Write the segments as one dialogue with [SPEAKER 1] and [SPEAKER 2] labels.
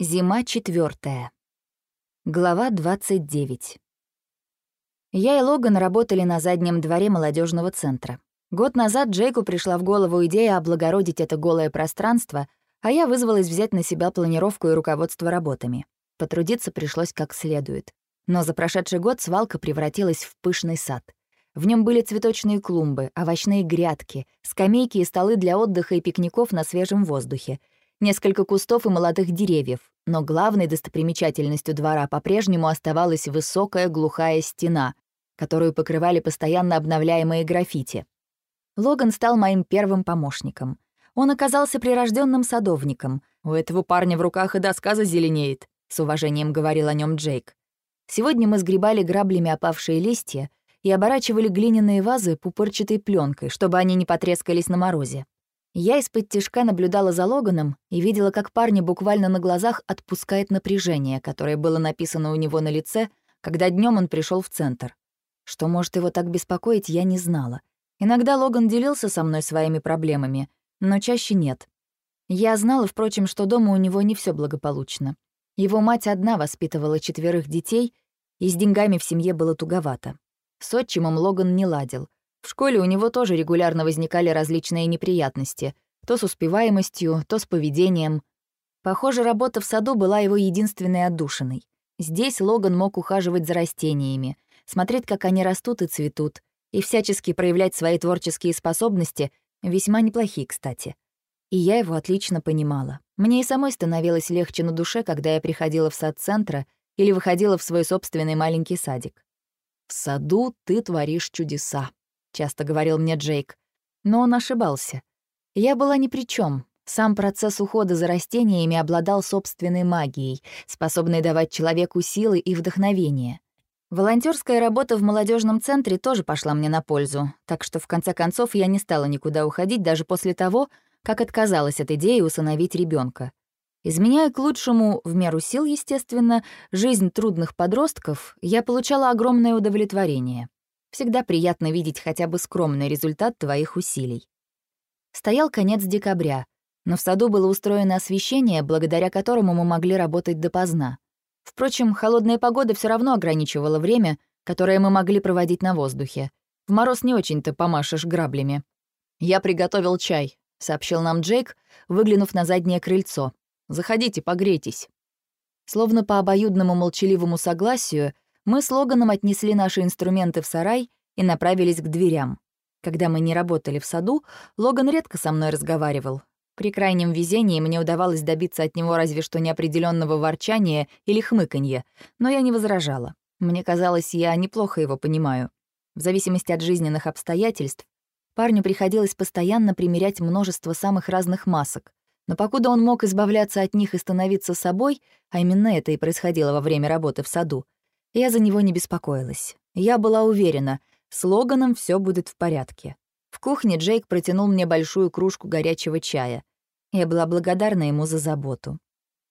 [SPEAKER 1] Зима четвертая. Глава 29. Я и Логан работали на заднем дворе молодежного центра. Год назад Джейку пришла в голову идея облагородить это голое пространство, а я вызвалась взять на себя планировку и руководство работами. Потрудиться пришлось как следует. Но за прошедший год свалка превратилась в пышный сад. В нем были цветочные клумбы, овощные грядки, скамейки и столы для отдыха и пикников на свежем воздухе — несколько кустов и молодых деревьев, но главной достопримечательностью двора по-прежнему оставалась высокая глухая стена, которую покрывали постоянно обновляемые граффити. Логан стал моим первым помощником. Он оказался прирожденным садовником. «У этого парня в руках и доска зазеленеет», — с уважением говорил о нем Джейк. Сегодня мы сгребали граблями опавшие листья и оборачивали глиняные вазы пупырчатой пленкой, чтобы они не потрескались на морозе. Я из-под тишка наблюдала за Логаном и видела, как парня буквально на глазах отпускает напряжение, которое было написано у него на лице, когда днем он пришел в центр. Что может его так беспокоить, я не знала. Иногда Логан делился со мной своими проблемами, но чаще нет. Я знала, впрочем, что дома у него не все благополучно. Его мать одна воспитывала четверых детей, и с деньгами в семье было туговато. С отчимом Логан не ладил — в школе у него тоже регулярно возникали различные неприятности, то с успеваемостью, то с поведением. Похоже, работа в саду была его единственной отдушиной. Здесь Логан мог ухаживать за растениями, смотреть, как они растут и цветут, и всячески проявлять свои творческие способности, весьма неплохие, кстати. И я его отлично понимала. Мне и самой становилось легче на душе, когда я приходила в сад центра или выходила в свой собственный маленький садик. «В саду ты творишь чудеса», — часто говорил мне Джейк. Но он ошибался. Я была ни при чем. Сам процесс ухода за растениями обладал собственной магией, способной давать человеку силы и вдохновение. Волонтерская работа в молодежном центре тоже пошла мне на пользу, так что в конце концов я не стала никуда уходить даже после того, как отказалась от идеи усыновить ребенка. Изменяя к лучшему, в меру сил, естественно, жизнь трудных подростков, я получала огромное удовлетворение. Всегда приятно видеть хотя бы скромный результат твоих усилий. Стоял конец декабря, но в саду было устроено освещение, благодаря которому мы могли работать допоздна. Впрочем, холодная погода все равно ограничивала время, которое мы могли проводить на воздухе. В мороз не очень-то помашешь граблями. «Я приготовил чай», — сообщил нам Джейк, выглянув на заднее крыльцо. «Заходите, погрейтесь». Словно по обоюдному молчаливому согласию, мы с Логаном отнесли наши инструменты в сарай и направились к дверям. Когда мы не работали в саду, Логан редко со мной разговаривал. При крайнем везении мне удавалось добиться от него разве что неопределенного ворчания или хмыканья, но я не возражала. Мне казалось, я неплохо его понимаю. В зависимости от жизненных обстоятельств, парню приходилось постоянно примерять множество самых разных масок. Но покуда он мог избавляться от них и становиться собой, а именно это и происходило во время работы в саду, я за него не беспокоилась. Я была уверена, с Логаном все будет в порядке. В кухне Джейк протянул мне большую кружку горячего чая. Я была благодарна ему за заботу.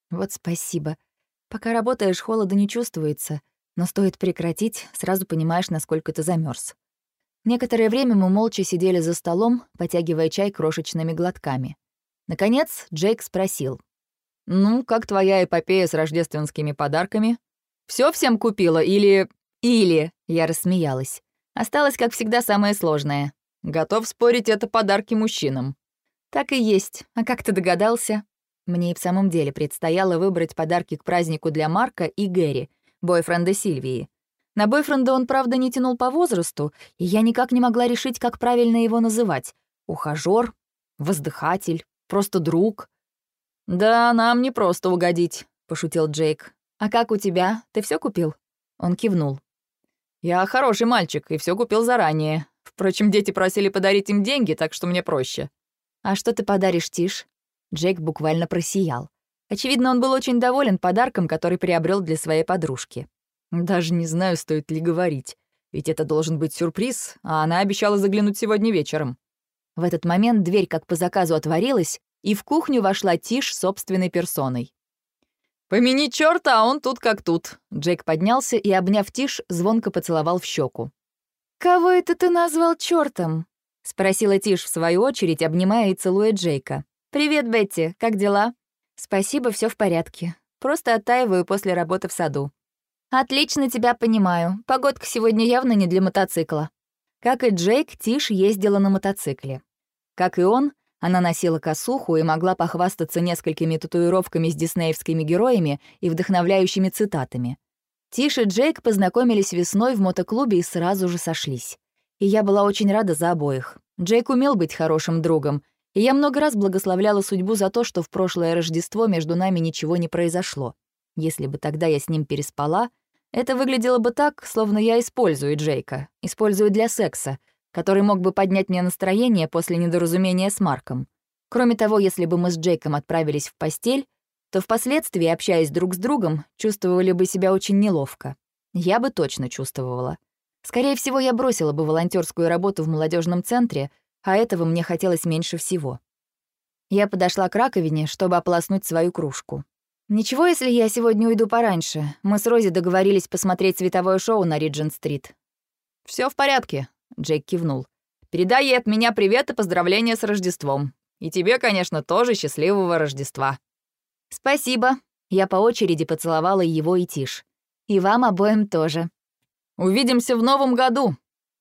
[SPEAKER 1] «Вот спасибо. Пока работаешь, холода не чувствуется, но стоит прекратить, сразу понимаешь, насколько ты замерз. Некоторое время мы молча сидели за столом, потягивая чай крошечными глотками. Наконец Джейк спросил. «Ну, как твоя эпопея с рождественскими подарками?» Все всем купила или... Или...» Я рассмеялась. Осталось, как всегда, самое сложное. Готов спорить, это подарки мужчинам. Так и есть. А как ты догадался? Мне и в самом деле предстояло выбрать подарки к празднику для Марка и Гэри, бойфренда Сильвии. На бойфренда он, правда, не тянул по возрасту, и я никак не могла решить, как правильно его называть. Ухажёр, воздыхатель, просто друг. «Да, нам не просто угодить», — пошутил Джейк. «А как у тебя? Ты все купил?» Он кивнул. «Я хороший мальчик и все купил заранее. Впрочем, дети просили подарить им деньги, так что мне проще». «А что ты подаришь Тиш?» Джейк буквально просиял. Очевидно, он был очень доволен подарком, который приобрел для своей подружки. «Даже не знаю, стоит ли говорить. Ведь это должен быть сюрприз, а она обещала заглянуть сегодня вечером». В этот момент дверь как по заказу отворилась, и в кухню вошла Тиш собственной персоной. «Помяни чёрта, а он тут как тут». Джейк поднялся и, обняв Тиш, звонко поцеловал в щеку. «Кого это ты назвал чёртом?» — спросила Тиш в свою очередь, обнимая и целуя Джейка. «Привет, Бетти, как дела?» «Спасибо, все в порядке. Просто оттаиваю после работы в саду». «Отлично тебя понимаю. Погодка сегодня явно не для мотоцикла». Как и Джейк, Тиш ездила на мотоцикле. Как и он, она носила косуху и могла похвастаться несколькими татуировками с диснеевскими героями и вдохновляющими цитатами. Тиш и Джейк познакомились весной в мотоклубе и сразу же сошлись. И я была очень рада за обоих. Джейк умел быть хорошим другом, и я много раз благословляла судьбу за то, что в прошлое Рождество между нами ничего не произошло. Если бы тогда я с ним переспала, это выглядело бы так, словно я использую Джейка, использую для секса, который мог бы поднять мне настроение после недоразумения с Марком. Кроме того, если бы мы с Джейком отправились в постель, то впоследствии, общаясь друг с другом, чувствовали бы себя очень неловко. Я бы точно чувствовала. Скорее всего, я бросила бы волонтерскую работу в молодежном центре, а этого мне хотелось меньше всего. Я подошла к раковине, чтобы ополоснуть свою кружку. «Ничего, если я сегодня уйду пораньше. Мы с Рози договорились посмотреть световое шоу на Риджин-стрит». Все в порядке», Джейк кивнул. «Передай ей от меня привет и поздравления с Рождеством. И тебе, конечно, тоже счастливого Рождества». «Спасибо». Я по очереди поцеловала его и Тиш. «И вам обоим тоже». «Увидимся в Новом году!»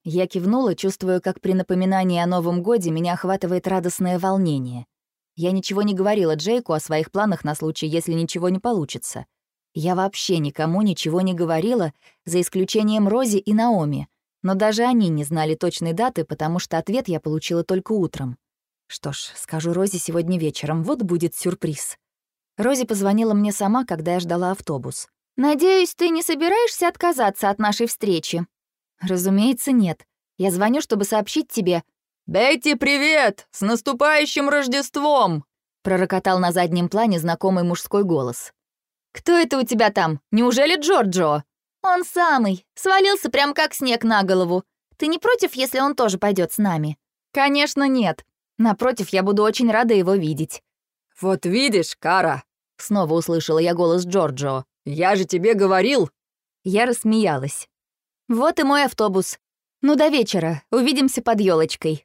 [SPEAKER 1] Я кивнула, чувствуя, как при напоминании о Новом годе меня охватывает радостное волнение. Я ничего не говорила Джейку о своих планах на случай, если ничего не получится. Я вообще никому ничего не говорила, за исключением Рози и Наоми, но даже они не знали точной даты, потому что ответ я получила только утром. Что ж, скажу Розе сегодня вечером, вот будет сюрприз. Рози позвонила мне сама, когда я ждала автобус. «Надеюсь, ты не собираешься отказаться от нашей встречи?» «Разумеется, нет. Я звоню, чтобы сообщить тебе...» «Бетти, привет! С наступающим Рождеством!» пророкотал на заднем плане знакомый мужской голос. «Кто это у тебя там? Неужели Джорджо?» «Он самый. Свалился прям как снег на голову. Ты не против, если он тоже пойдет с нами?» «Конечно, нет. Напротив, я буду очень рада его видеть». «Вот видишь, Кара!» — снова услышала я голос Джорджо. «Я же тебе говорил!» Я рассмеялась. «Вот и мой автобус. Ну, до вечера. Увидимся под елочкой.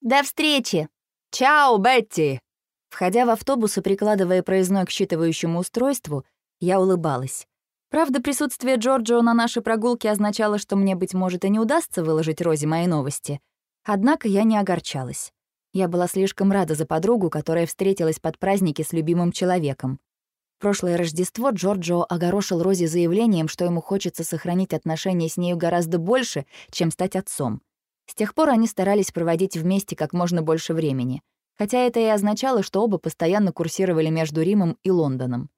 [SPEAKER 1] «До встречи!» «Чао, Бетти!» Входя в автобус и прикладывая проездной к считывающему устройству, я улыбалась. Правда, присутствие Джорджио на нашей прогулке означало, что мне, быть может, и не удастся выложить Розе мои новости. Однако я не огорчалась. Я была слишком рада за подругу, которая встретилась под праздники с любимым человеком. прошлое Рождество Джорджио огорошил Рози заявлением, что ему хочется сохранить отношения с нею гораздо больше, чем стать отцом. С тех пор они старались проводить вместе как можно больше времени, хотя это и означало, что оба постоянно курсировали между Римом и Лондоном.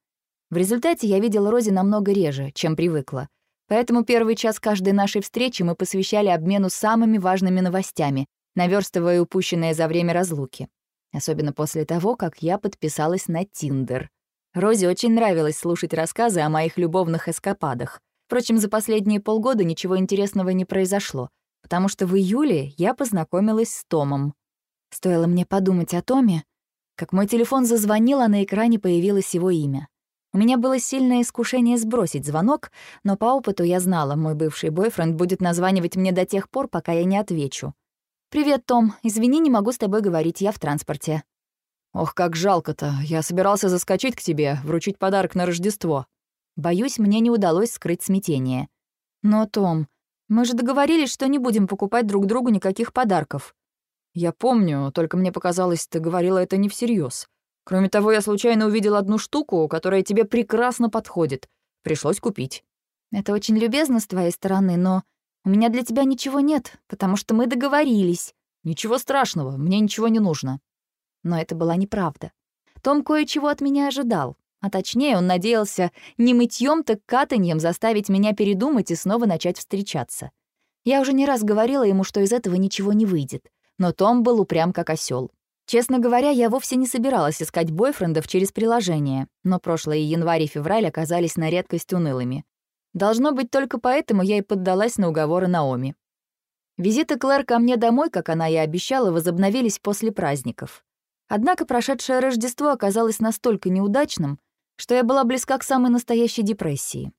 [SPEAKER 1] В результате я видела Рози намного реже, чем привыкла. Поэтому первый час каждой нашей встречи мы посвящали обмену самыми важными новостями, наверстывая упущенное за время разлуки. Особенно после того, как я подписалась на Тиндер. Розе очень нравилось слушать рассказы о моих любовных эскападах. Впрочем, за последние полгода ничего интересного не произошло, потому что в июле я познакомилась с Томом. Стоило мне подумать о Томе, как мой телефон зазвонил, а на экране появилось его имя. У меня было сильное искушение сбросить звонок, но по опыту я знала, мой бывший бойфренд будет названивать мне до тех пор, пока я не отвечу. «Привет, Том. Извини, не могу с тобой говорить, я в транспорте». «Ох, как жалко-то. Я собирался заскочить к тебе, вручить подарок на Рождество». Боюсь, мне не удалось скрыть смятение. «Но, Том, мы же договорились, что не будем покупать друг другу никаких подарков». «Я помню, только мне показалось, ты говорила это не всерьез. Кроме того, я случайно увидел одну штуку, которая тебе прекрасно подходит. Пришлось купить». «Это очень любезно с твоей стороны, но у меня для тебя ничего нет, потому что мы договорились». «Ничего страшного, мне ничего не нужно». Но это была неправда. Том кое-чего от меня ожидал. А точнее, он надеялся не мытьем, так катаньем заставить меня передумать и снова начать встречаться. Я уже не раз говорила ему, что из этого ничего не выйдет. Но Том был упрям как осел. Честно говоря, я вовсе не собиралась искать бойфрендов через приложение, но прошлые январь и февраль оказались на редкость унылыми. Должно быть, только поэтому я и поддалась на уговоры Наоми. Визиты Клэр ко мне домой, как она и обещала, возобновились после праздников. Однако прошедшее Рождество оказалось настолько неудачным, что я была близка к самой настоящей депрессии.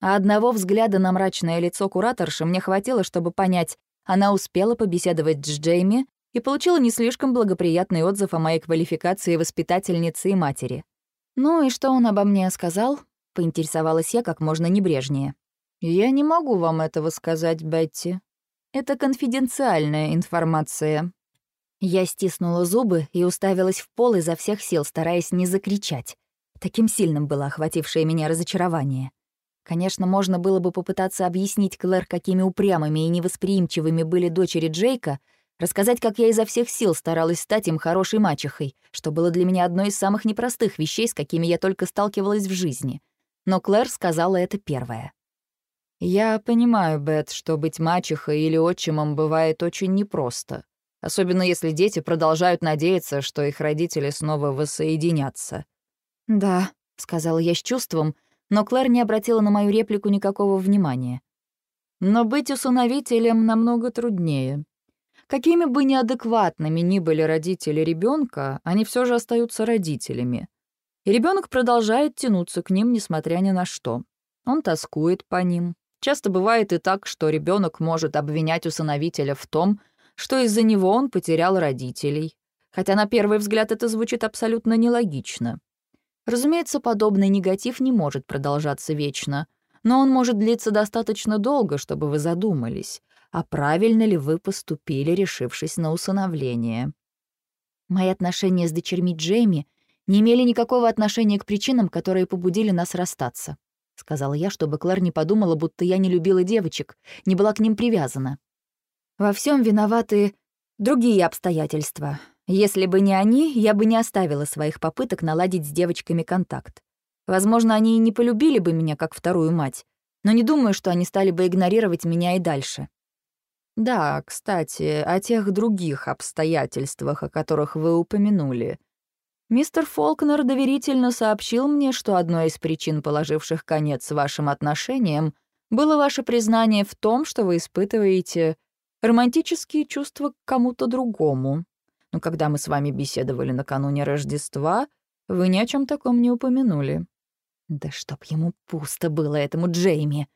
[SPEAKER 1] А одного взгляда на мрачное лицо кураторши мне хватило, чтобы понять, она успела побеседовать с Джейми и получила не слишком благоприятный отзыв о моей квалификации воспитательницы и матери. Ну и что он обо мне сказал? поинтересовалась я как можно небрежнее.
[SPEAKER 2] «Я не могу вам этого сказать, Бетти. Это конфиденциальная информация».
[SPEAKER 1] Я стиснула зубы и уставилась в пол изо всех сил, стараясь не закричать. Таким сильным было охватившее меня разочарование. Конечно, можно было бы попытаться объяснить Клэр, какими упрямыми и невосприимчивыми были дочери Джейка, рассказать, как я изо всех сил старалась стать им хорошей мачехой, что было для меня одной из самых непростых вещей, с какими я только сталкивалась в жизни. Но Клэр сказала это первое.
[SPEAKER 2] «Я понимаю, Бет, что быть мачехой или отчимом бывает очень непросто, особенно если дети продолжают надеяться, что их родители снова воссоединятся».
[SPEAKER 1] «Да», — сказала я с чувством, но Клэр не обратила на мою реплику никакого внимания.
[SPEAKER 2] «Но быть усыновителем намного труднее. Какими бы неадекватными ни были родители ребенка, они все же остаются родителями. И ребенок продолжает тянуться к ним, несмотря ни на что. Он тоскует по ним. Часто бывает и так, что ребенок может обвинять усыновителя в том, что из-за него он потерял родителей. Хотя на первый взгляд это звучит абсолютно нелогично. Разумеется, подобный негатив не может продолжаться вечно, но он может длиться достаточно долго, чтобы вы задумались, а правильно ли вы поступили, решившись на усыновление.
[SPEAKER 1] Мои отношения с дочерьми Джейми не имели никакого отношения к причинам, которые побудили нас расстаться, сказала я, чтобы Клэр не подумала, будто я не любила девочек, не была к ним привязана. Во всем виноваты другие обстоятельства, если бы не они, я бы не оставила своих попыток наладить с девочками контакт. Возможно, они и не полюбили бы меня как вторую мать, но не думаю, что они стали бы игнорировать меня и дальше.
[SPEAKER 2] Да, кстати, о тех других обстоятельствах, о которых вы упомянули. Мистер Фолкнер доверительно сообщил мне, что одной из причин, положивших конец вашим отношениям, было ваше признание в том, что вы испытываете романтические чувства к кому-то другому но когда мы с вами беседовали накануне Рождества, вы ни о чем таком не упомянули».
[SPEAKER 1] «Да чтоб ему пусто было этому Джейми!»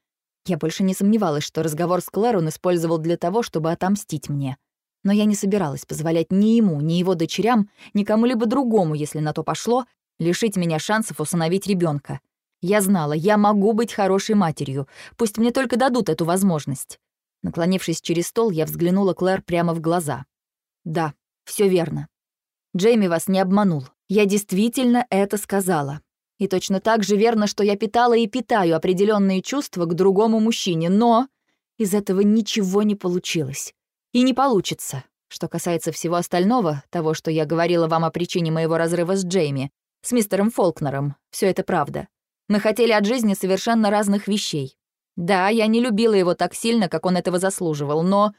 [SPEAKER 1] Я больше не сомневалась, что разговор с Клэр он использовал для того, чтобы отомстить мне. Но я не собиралась позволять ни ему, ни его дочерям, ни кому-либо другому, если на то пошло, лишить меня шансов усыновить ребенка. Я знала, я могу быть хорошей матерью, пусть мне только дадут эту возможность. Наклонившись через стол, я взглянула Клэр прямо в глаза. Да, все верно. Джейми вас не обманул. Я действительно это сказала. И точно так же верно, что я питала и питаю определенные чувства к другому мужчине, но из этого ничего не получилось. И не получится. Что касается всего остального, того, что я говорила вам о причине моего разрыва с Джейми, с мистером Фолкнером, все это правда. Мы хотели от жизни совершенно разных вещей. Да, я не любила его так сильно, как он этого заслуживал, но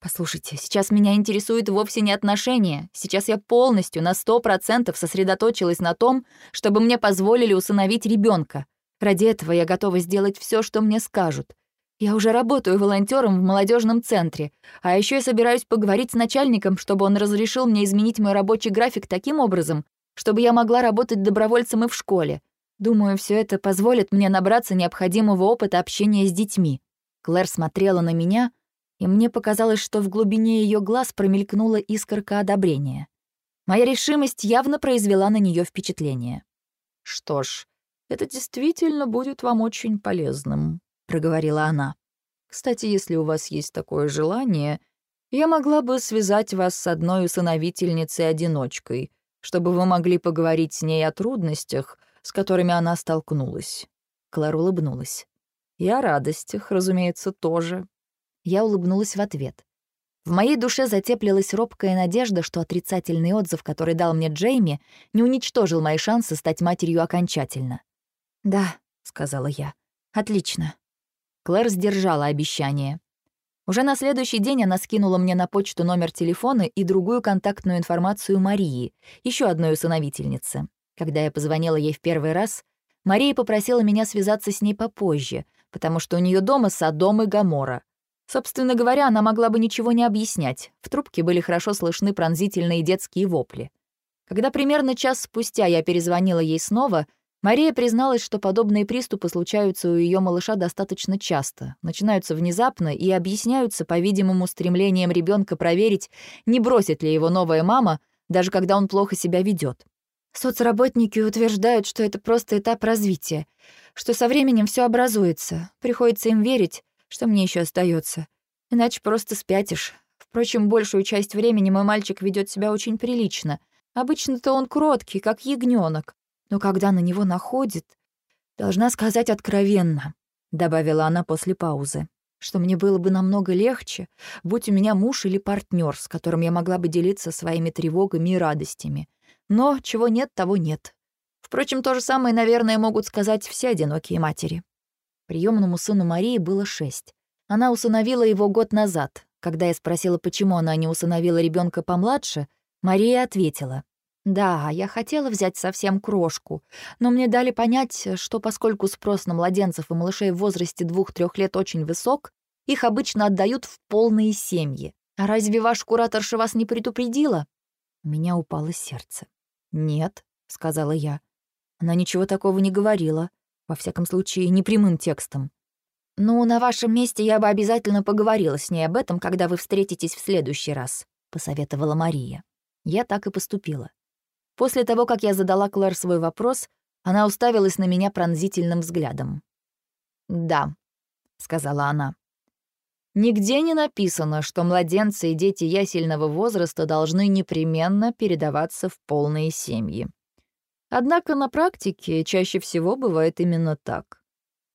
[SPEAKER 1] Послушайте, сейчас меня интересует вовсе не отношения. Сейчас я полностью на сто процентов сосредоточилась на том, чтобы мне позволили усыновить ребенка. Ради этого я готова сделать все, что мне скажут. Я уже работаю волонтером в молодежном центре, а еще я собираюсь поговорить с начальником, чтобы он разрешил мне изменить мой рабочий график таким образом, чтобы я могла работать добровольцем и в школе. Думаю, все это позволит мне набраться необходимого опыта общения с детьми. Клэр смотрела на меня, и мне показалось, что в глубине ее глаз промелькнула искорка одобрения. Моя решимость явно произвела на нее впечатление.
[SPEAKER 2] «Что ж, это действительно будет вам очень полезным», — проговорила она. «Кстати, если у вас есть такое желание, я могла бы связать вас с одной усыновительницей-одиночкой, чтобы вы могли поговорить с ней о трудностях, с которыми она столкнулась».
[SPEAKER 1] Клар улыбнулась.
[SPEAKER 2] «И о радостях, разумеется, тоже.
[SPEAKER 1] Я улыбнулась в ответ. В моей душе затеплилась робкая надежда, что отрицательный отзыв, который дал мне Джейми, не уничтожил мои шансы стать матерью окончательно. «Да», — сказала я, — «отлично». Клэр сдержала обещание. Уже на следующий день она скинула мне на почту номер телефона и другую контактную информацию Марии, еще одной усыновительницы. Когда я позвонила ей в первый раз, Мария попросила меня связаться с ней попозже, потому что у нее дома Содом и Гамора. Собственно говоря, она могла бы ничего не объяснять. В трубке были хорошо слышны пронзительные детские вопли. Когда примерно час спустя я перезвонила ей снова, Мария призналась, что подобные приступы случаются у ее малыша достаточно часто, начинаются внезапно и объясняются, по-видимому, стремлением ребенка проверить, не бросит ли его новая мама, даже когда он плохо себя ведет. Соцработники утверждают, что это просто этап развития, что со временем все образуется. Приходится им верить, что мне еще остается. Иначе просто спятишь. Впрочем, большую часть времени мой мальчик ведет себя очень прилично. Обычно-то он кроткий, как ягненок. Но когда на него находит... Должна сказать откровенно, — добавила она после паузы, что мне было бы намного легче, будь у меня муж или партнер, с которым я могла бы делиться своими тревогами и радостями. Но чего нет, того нет. Впрочем, то же самое, наверное, могут сказать все одинокие матери. Приемному сыну Марии было шесть. Она усыновила его год назад. Когда я спросила, почему она не усыновила ребенка помладше, Мария ответила. «Да, я хотела взять совсем крошку, но мне дали понять, что поскольку спрос на младенцев и малышей в возрасте двух-трех лет очень высок, их обычно отдают в полные семьи. А разве ваш кураторша вас не предупредила?» У меня упало сердце. «Нет», — сказала я. Она ничего такого не говорила. Во всяком случае, не прямым текстом. «Ну, на вашем месте я бы обязательно поговорила с ней об этом, когда вы встретитесь в следующий раз», — посоветовала Мария. Я так и поступила. После того, как я задала Клэр свой вопрос, она уставилась на меня пронзительным взглядом. «Да», — сказала она. «Нигде не написано, что младенцы и дети ясельного возраста должны непременно передаваться в полные семьи. Однако на практике чаще всего бывает именно так.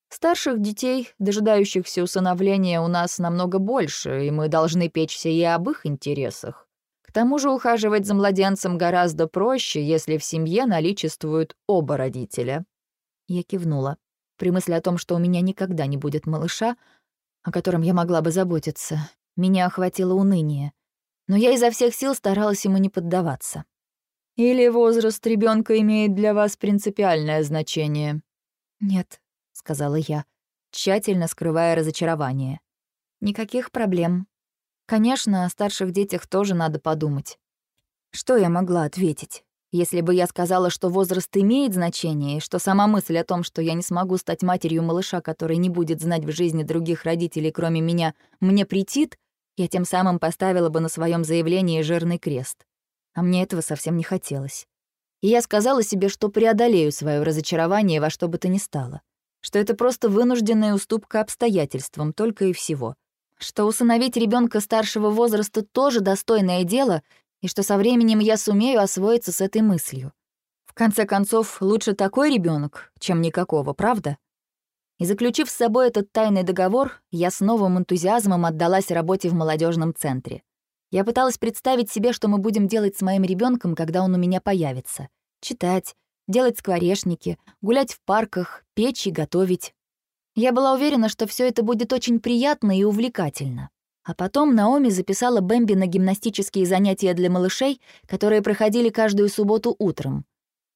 [SPEAKER 1] Старших детей, дожидающихся усыновления, у нас намного больше, и мы должны печься и об их интересах. К тому же ухаживать за младенцем гораздо проще, если в семье наличествуют оба родителя. Я кивнула. При мысли о том, что у меня никогда не будет малыша, о котором я могла бы заботиться, меня охватило уныние. Но я изо всех сил старалась ему не поддаваться. Или возраст ребенка имеет для вас принципиальное значение? Нет, сказала я, тщательно скрывая разочарование. Никаких проблем. Конечно, о старших детях тоже надо подумать. Что я могла ответить? Если бы я сказала, что возраст имеет значение, что сама мысль о том, что я не смогу стать матерью малыша, который не будет знать в жизни других родителей, кроме меня, мне претит, я тем самым поставила бы на своем заявлении жирный крест а мне этого совсем не хотелось. И я сказала себе, что преодолею свое разочарование во что бы то ни стало, что это просто вынужденная уступка обстоятельствам, только и всего, что усыновить ребенка старшего возраста тоже достойное дело, и что со временем я сумею освоиться с этой мыслью. В конце концов, лучше такой ребенок, чем никакого, правда? И заключив с собой этот тайный договор, я с новым энтузиазмом отдалась работе в молодежном центре. Я пыталась представить себе, что мы будем делать с моим ребенком, когда он у меня появится. Читать, делать скворечники, гулять в парках, печь и готовить. Я была уверена, что все это будет очень приятно и увлекательно. А потом Наоми записала Бэмби на гимнастические занятия для малышей, которые проходили каждую субботу утром.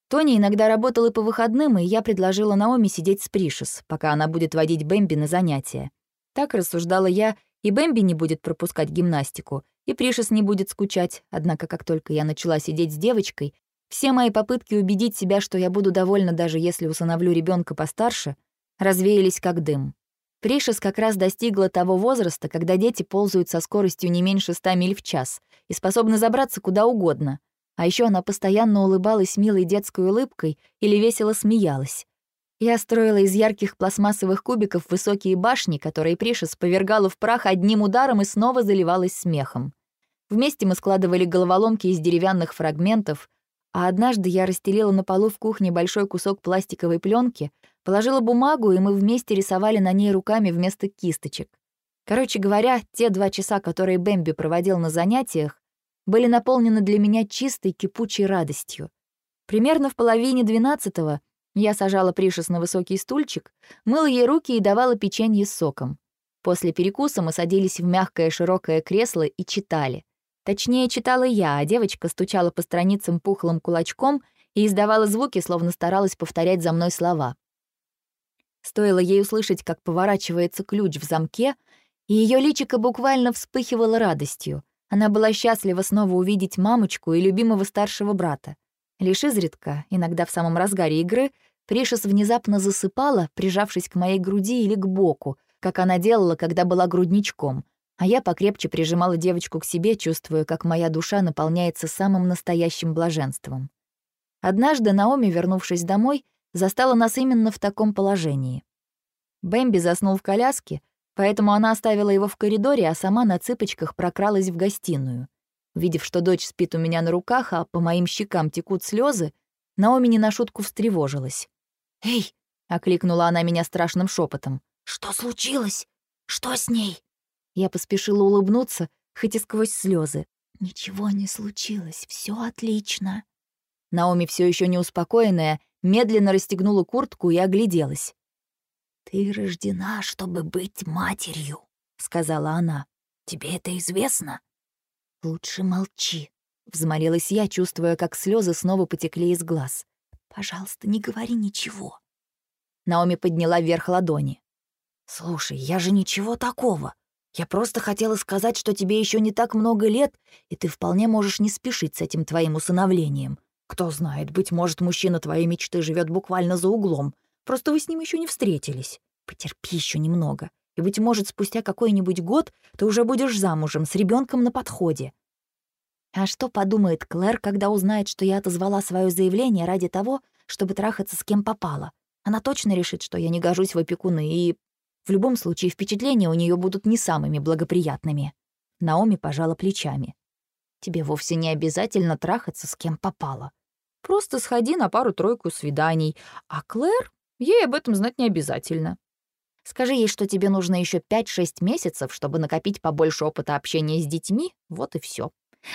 [SPEAKER 1] Тони иногда работал и по выходным, и я предложила Наоми сидеть с Пришес, пока она будет водить Бэмби на занятия. Так рассуждала я, и Бэмби не будет пропускать гимнастику, и Пришес не будет скучать, однако как только я начала сидеть с девочкой, все мои попытки убедить себя, что я буду довольна, даже если усыновлю ребенка постарше, развеялись как дым. Пришес как раз достигла того возраста, когда дети ползают со скоростью не меньше ста миль в час и способны забраться куда угодно. А еще она постоянно улыбалась милой детской улыбкой или весело смеялась. Я строила из ярких пластмассовых кубиков высокие башни, которые Пришес повергала в прах одним ударом и снова заливалась смехом. Вместе мы складывали головоломки из деревянных фрагментов, а однажды я расстелила на полу в кухне большой кусок пластиковой пленки, положила бумагу, и мы вместе рисовали на ней руками вместо кисточек. Короче говоря, те два часа, которые Бэмби проводил на занятиях, были наполнены для меня чистой кипучей радостью. Примерно в половине двенадцатого я сажала Пришес на высокий стульчик, мыла ей руки и давала печенье с соком. После перекуса мы садились в мягкое широкое кресло и читали. Точнее, читала я, а девочка стучала по страницам пухлым кулачком и издавала звуки, словно старалась повторять за мной слова. Стоило ей услышать, как поворачивается ключ в замке, и ее личико буквально вспыхивало радостью. Она была счастлива снова увидеть мамочку и любимого старшего брата. Лишь изредка, иногда в самом разгаре игры, Пришес внезапно засыпала, прижавшись к моей груди или к боку, как она делала, когда была грудничком — а я покрепче прижимала девочку к себе, чувствуя, как моя душа наполняется самым настоящим блаженством. Однажды Наоми, вернувшись домой, застала нас именно в таком положении. Бэмби заснул в коляске, поэтому она оставила его в коридоре, а сама на цыпочках прокралась в гостиную. Увидев, что дочь спит у меня на руках, а по моим щекам текут слезы, Наоми не на шутку встревожилась. «Эй!» — окликнула она меня страшным шепотом. «Что случилось? Что с ней?» Я поспешила улыбнуться, хоть и сквозь слезы. «Ничего не случилось, все отлично». Наоми, все еще не успокоенная, медленно расстегнула куртку и огляделась. «Ты рождена, чтобы быть матерью», — сказала она. «Тебе это известно?» «Лучше молчи», — взмолилась я, чувствуя, как слезы снова потекли из глаз. «Пожалуйста, не говори ничего». Наоми подняла вверх ладони. «Слушай, я же ничего такого. Я просто хотела сказать, что тебе еще не так много лет, и ты вполне можешь не спешить с этим твоим усыновлением. Кто знает, быть может, мужчина твоей мечты живет буквально за углом, Просто вы с ним еще не встретились. Потерпи еще немного. И, быть может, спустя какой-нибудь год ты уже будешь замужем, с ребенком на подходе. А что подумает Клэр, когда узнает, что я отозвала свое заявление ради того, чтобы трахаться с кем попало? Она точно решит, что я не гожусь в опекуны, и в любом случае впечатления у нее будут не самыми благоприятными. Наоми пожала плечами. Тебе вовсе не обязательно трахаться с кем попало. Просто сходи на пару-тройку свиданий, а Клэр Ей об этом знать не обязательно. Скажи ей, что тебе нужно еще 5-6 месяцев, чтобы накопить побольше опыта общения с детьми, вот и все.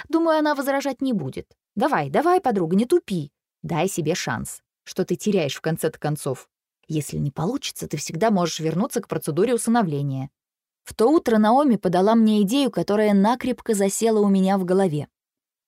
[SPEAKER 1] Думаю, она возражать не будет. Давай, давай, подруга, не тупи. Дай себе шанс. Что ты теряешь в конце-то концов? Если не получится, ты всегда можешь вернуться к процедуре усыновления. В то утро Наоми подала мне идею, которая накрепко засела у меня в голове.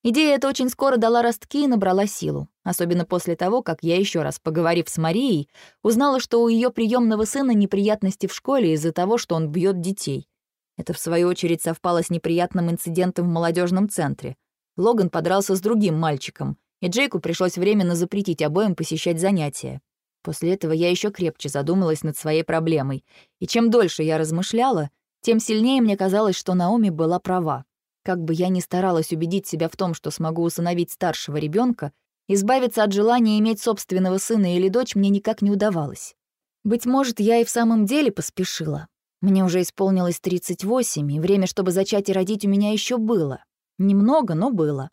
[SPEAKER 1] Идея эта очень скоро дала ростки и набрала силу, особенно после того, как я еще раз, поговорив с Марией, узнала, что у ее приемного сына неприятности в школе из-за того, что он бьет детей. Это, в свою очередь, совпало с неприятным инцидентом в молодежном центре. Логан подрался с другим мальчиком, и Джейку пришлось временно запретить обоим посещать занятия. После этого я еще крепче задумалась над своей проблемой, и чем дольше я размышляла, тем сильнее мне казалось, что Наоми была права. Как бы я ни старалась убедить себя в том, что смогу усыновить старшего ребенка, избавиться от желания иметь собственного сына или дочь мне никак не удавалось. Быть может, я и в самом деле поспешила. Мне уже исполнилось 38, и время, чтобы зачать и родить, у меня еще было. Немного, но было.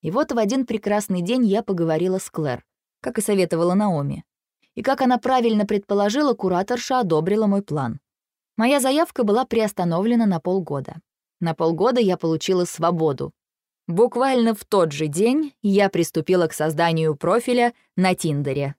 [SPEAKER 1] И вот в один прекрасный день я поговорила с Клэр, как и советовала Наоми. И как она правильно предположила, кураторша одобрила мой план. Моя заявка была приостановлена на полгода. На полгода я получила свободу. Буквально в тот же день я приступила к созданию профиля на Тиндере.